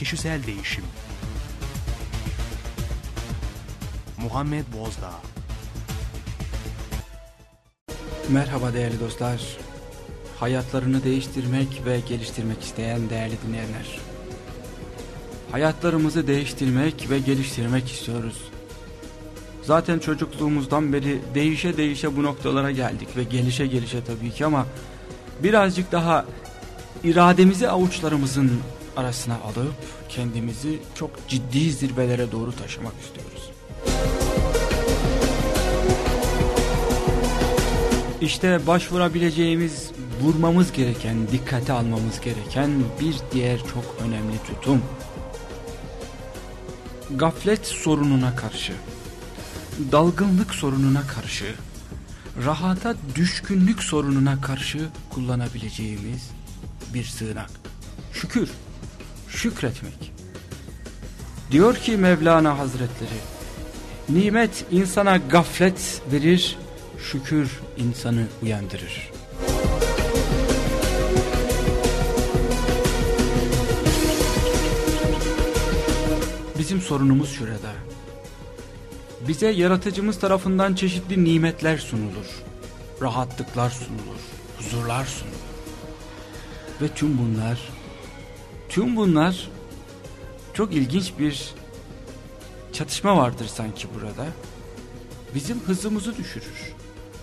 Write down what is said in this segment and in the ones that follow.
Kişisel Değişim Muhammed Bozdağ Merhaba değerli dostlar. Hayatlarını değiştirmek ve geliştirmek isteyen değerli dinleyenler. Hayatlarımızı değiştirmek ve geliştirmek istiyoruz. Zaten çocukluğumuzdan beri değişe değişe bu noktalara geldik ve gelişe gelişe tabii ki ama birazcık daha irademizi avuçlarımızın arasına alıp kendimizi çok ciddi zirvelere doğru taşımak istiyoruz. İşte başvurabileceğimiz, vurmamız gereken, dikkate almamız gereken bir diğer çok önemli tutum. Gaflet sorununa karşı, dalgınlık sorununa karşı, rahata düşkünlük sorununa karşı kullanabileceğimiz bir sığınak. Şükür, şükretmek. Diyor ki Mevlana Hazretleri, nimet insana gaflet verir, şükür insanı uyandırır. Bizim sorunumuz şurada. Bize yaratıcımız tarafından çeşitli nimetler sunulur. Rahatlıklar sunulur. Huzurlar sunulur. Ve tüm bunlar tüm bunlar çok ilginç bir çatışma vardır sanki burada. Bizim hızımızı düşürür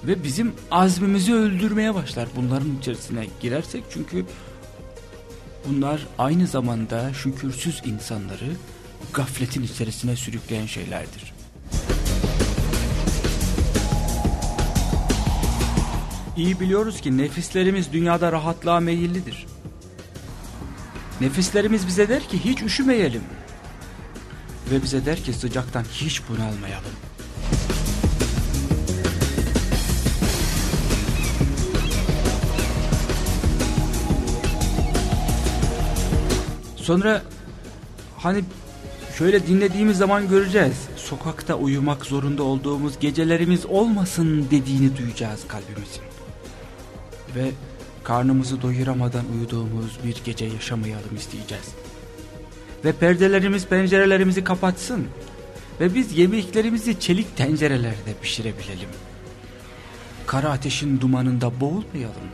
ve bizim azmimizi öldürmeye başlar bunların içerisine girersek çünkü bunlar aynı zamanda şükürsüz insanları gafletin içerisine sürükleyen şeylerdir. İyi biliyoruz ki nefislerimiz dünyada rahatlığa meyillidir. Nefislerimiz bize der ki hiç üşümeyelim. Ve bize der ki sıcaktan hiç bunalmayalım. Sonra hani şöyle dinlediğimiz zaman göreceğiz. Sokakta uyumak zorunda olduğumuz gecelerimiz olmasın dediğini duyacağız kalbimizin. Ve karnımızı doyuramadan uyuduğumuz bir gece yaşamayalım isteyeceğiz. Ve perdelerimiz pencerelerimizi kapatsın. Ve biz yemeklerimizi çelik tencerelerde pişirebilelim. Kara ateşin dumanında boğulmayalım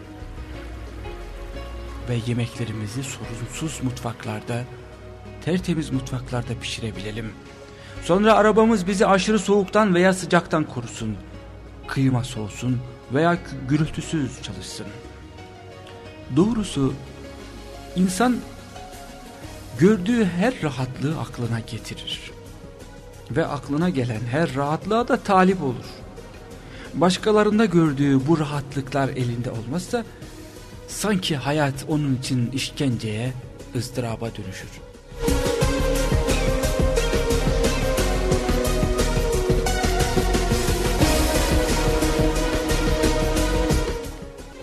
ve yemeklerimizi sorunsuz mutfaklarda, tertemiz mutfaklarda pişirebilelim. Sonra arabamız bizi aşırı soğuktan veya sıcaktan korusun. Klima soğusun veya gürültüsüz çalışsın. Doğrusu insan gördüğü her rahatlığı aklına getirir. Ve aklına gelen her rahatlığa da talip olur. Başkalarında gördüğü bu rahatlıklar elinde olmazsa Sanki hayat onun için işkenceye, ızdıraba dönüşür.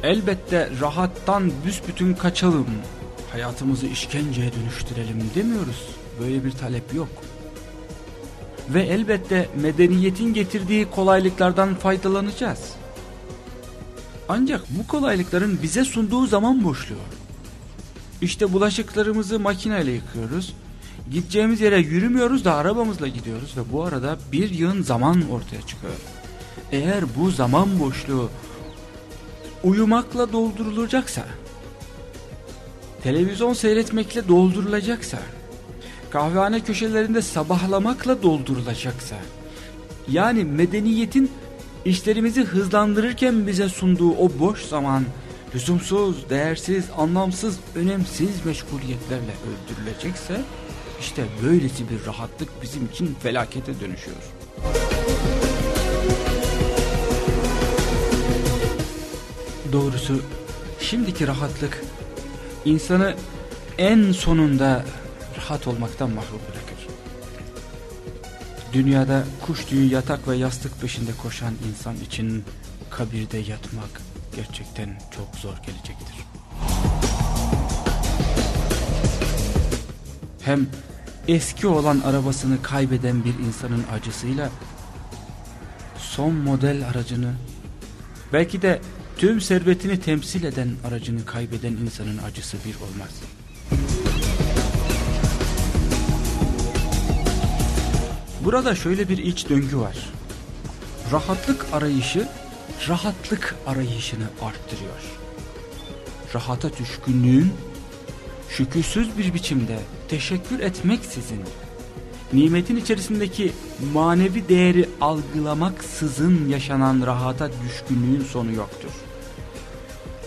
Elbette rahattan büsbütün kaçalım, hayatımızı işkenceye dönüştürelim demiyoruz. Böyle bir talep yok. Ve elbette medeniyetin getirdiği kolaylıklardan faydalanacağız. Ancak bu kolaylıkların bize sunduğu zaman boşluğu. İşte bulaşıklarımızı makineyle yıkıyoruz. Gideceğimiz yere yürümüyoruz da arabamızla gidiyoruz ve bu arada bir yığın zaman ortaya çıkıyor. Eğer bu zaman boşluğu uyumakla doldurulacaksa, televizyon seyretmekle doldurulacaksa, kahvehane köşelerinde sabahlamakla doldurulacaksa, yani medeniyetin işlerimizi hızlandırırken bize sunduğu o boş zaman lüzumsuz, değersiz, anlamsız, önemsiz meşguliyetlerle öldürülecekse işte böylesi bir rahatlık bizim için felakete dönüşüyor. Doğrusu şimdiki rahatlık insanı en sonunda rahat olmaktan mahrum bırakır. Dünyada kuş tüyü yatak ve yastık peşinde koşan insan için kabirde yatmak gerçekten çok zor gelecektir. Hem eski olan arabasını kaybeden bir insanın acısıyla son model aracını belki de tüm servetini temsil eden aracını kaybeden insanın acısı bir olmaz. Burada şöyle bir iç döngü var. Rahatlık arayışı rahatlık arayışını arttırıyor. Rahata düşkünlüğün şükürsüz bir biçimde teşekkür etmeksizin nimetin içerisindeki manevi değeri algılamaksızın yaşanan rahata düşkünlüğün sonu yoktur.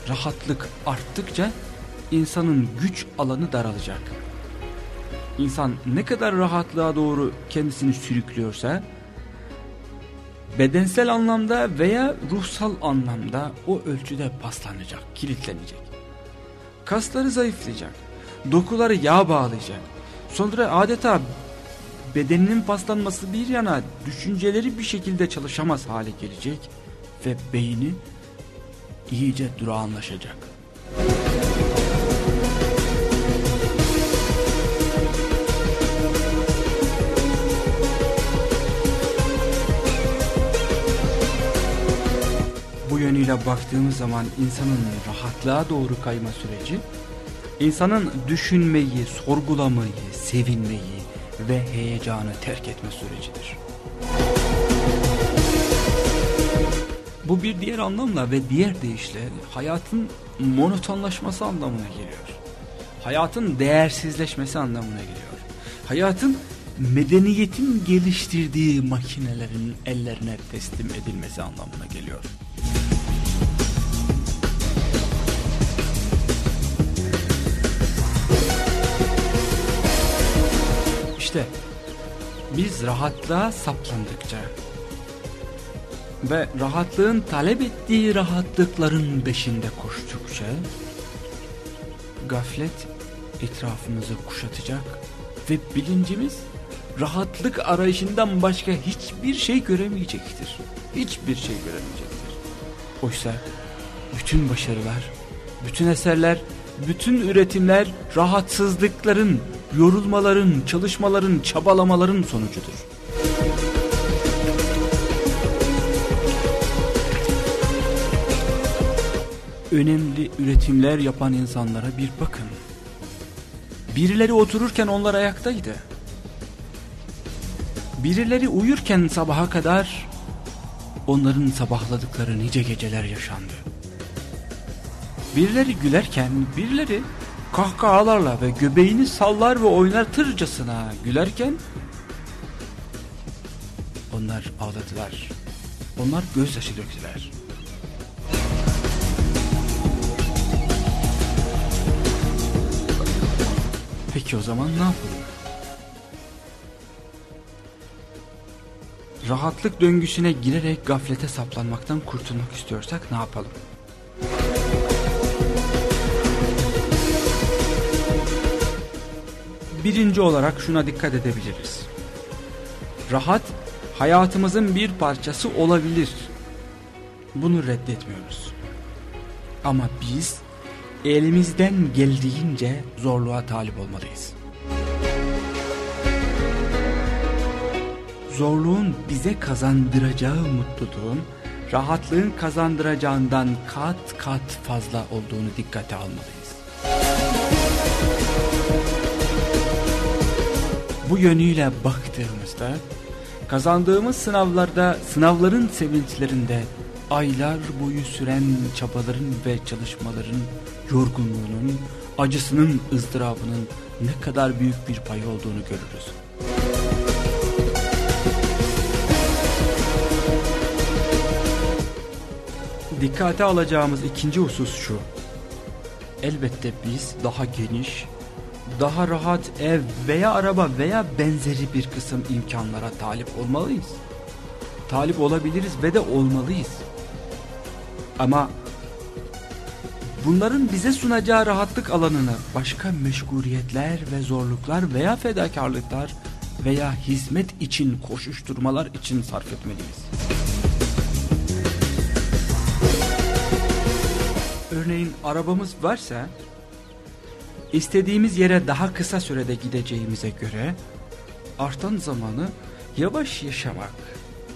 Rahatlık arttıkça insanın güç alanı daralacak. İnsan ne kadar rahatlığa doğru kendisini sürüklüyorsa bedensel anlamda veya ruhsal anlamda o ölçüde paslanacak, kilitlenecek. Kasları zayıflayacak, dokuları yağ bağlayacak. Sonra adeta bedeninin paslanması bir yana düşünceleri bir şekilde çalışamaz hale gelecek ve beyni iyice durağanlaşacak. Bu yönüyle baktığımız zaman insanın rahatlığa doğru kayma süreci, insanın düşünmeyi, sorgulamayı, sevinmeyi ve heyecanı terk etme sürecidir. Bu bir diğer anlamla ve diğer deyişle hayatın monotonlaşması anlamına geliyor. Hayatın değersizleşmesi anlamına geliyor. Hayatın medeniyetin geliştirdiği makinelerin ellerine teslim edilmesi anlamına geliyor. İşte biz rahatlığa saplandıkça ve rahatlığın talep ettiği rahatlıkların peşinde koştukça gaflet etrafımızı kuşatacak ve bilincimiz rahatlık arayışından başka hiçbir şey göremeyecektir. Hiçbir şey göremeyecektir. Oysa bütün başarılar, bütün eserler, bütün üretimler rahatsızlıkların, yorulmaların, çalışmaların, çabalamaların sonucudur. Önemli üretimler yapan insanlara bir bakın. Birileri otururken onlar ayaktaydı. Birileri uyurken sabaha kadar onların sabahladıkları nice geceler yaşandı. Birileri gülerken birileri kahkahalarla ve göbeğini sallar ve oynatırcasına gülerken onlar ağladılar. Onlar gözyaşı döktüler. Peki o zaman ne yapalım? Rahatlık döngüsüne girerek gaflete saplanmaktan kurtulmak istiyorsak ne yapalım? Birinci olarak şuna dikkat edebiliriz. Rahat hayatımızın bir parçası olabilir. Bunu reddetmiyoruz. Ama biz elimizden geldiğince zorluğa talip olmalıyız. Zorluğun bize kazandıracağı mutluluğun rahatlığın kazandıracağından kat kat fazla olduğunu dikkate almalıyız. Bu yönüyle baktığımızda kazandığımız sınavlarda sınavların sevinçlerinde aylar boyu süren çabaların ve çalışmaların yorgunluğunun, acısının, ızdırabının ne kadar büyük bir payı olduğunu görürüz. Dikkate alacağımız ikinci husus şu. Elbette biz daha geniş, daha rahat ev veya araba veya benzeri bir kısım imkanlara talip olmalıyız. Talip olabiliriz ve de olmalıyız. Ama bunların bize sunacağı rahatlık alanını başka meşguliyetler ve zorluklar veya fedakarlıklar veya hizmet için koşuşturmalar için sarf etmeliyiz. Örneğin arabamız varsa istediğimiz yere daha kısa sürede gideceğimize göre artan zamanı yavaş yaşamak,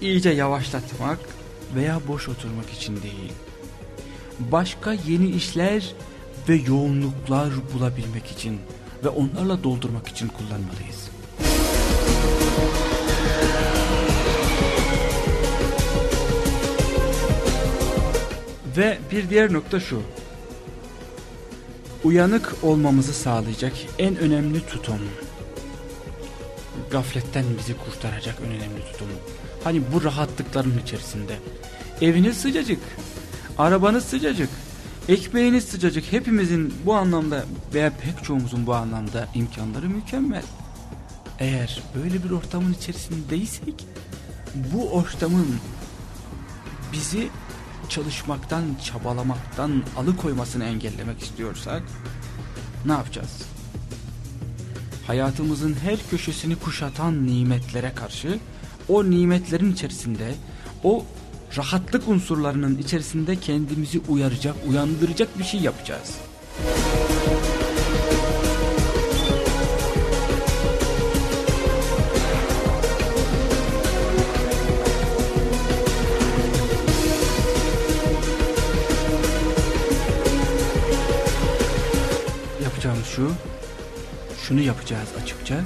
iyice yavaşlatmak veya boş oturmak için değil başka yeni işler ve yoğunluklar bulabilmek için ve onlarla doldurmak için kullanmalıyız. Ve bir diğer nokta şu. Uyanık olmamızı sağlayacak en önemli tutum. Gafletten bizi kurtaracak en önemli tutum. Hani bu rahatlıkların içerisinde. Eviniz sıcacık arabanız sıcacık, ekmeğiniz sıcacık. Hepimizin bu anlamda veya pek çoğumuzun bu anlamda imkanları mükemmel. Eğer böyle bir ortamın içerisindeysek bu ortamın bizi çalışmaktan, çabalamaktan alıkoymasını engellemek istiyorsak ne yapacağız? Hayatımızın her köşesini kuşatan nimetlere karşı o nimetlerin içerisinde o rahatlık unsurlarının içerisinde kendimizi uyaracak, uyandıracak bir şey yapacağız. Yapacağımız şu, şunu yapacağız açıkça.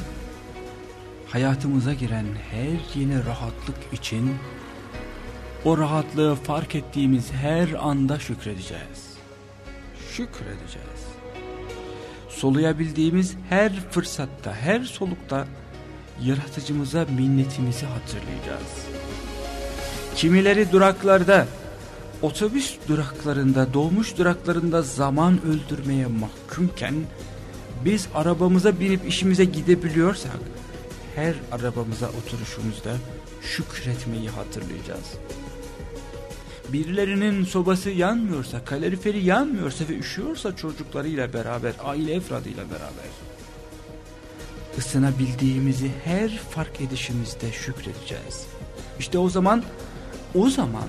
Hayatımıza giren her yeni rahatlık için o rahatlığı fark ettiğimiz her anda şükredeceğiz. Şükredeceğiz. Soluyabildiğimiz her fırsatta, her solukta yaratıcımıza minnetimizi hatırlayacağız. Kimileri duraklarda, otobüs duraklarında, dolmuş duraklarında zaman öldürmeye mahkumken biz arabamıza binip işimize gidebiliyorsak her arabamıza oturuşumuzda şükretmeyi hatırlayacağız. Birilerinin sobası yanmıyorsa, kaloriferi yanmıyorsa ve üşüyorsa çocuklarıyla beraber, aile efradıyla beraber ısınabildiğimizi her fark edişimizde şükredeceğiz. İşte o zaman, o zaman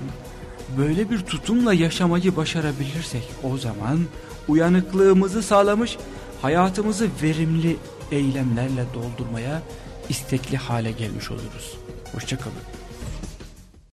böyle bir tutumla yaşamayı başarabilirsek o zaman uyanıklığımızı sağlamış, hayatımızı verimli eylemlerle doldurmaya istekli hale gelmiş oluruz. Hoşçakalın.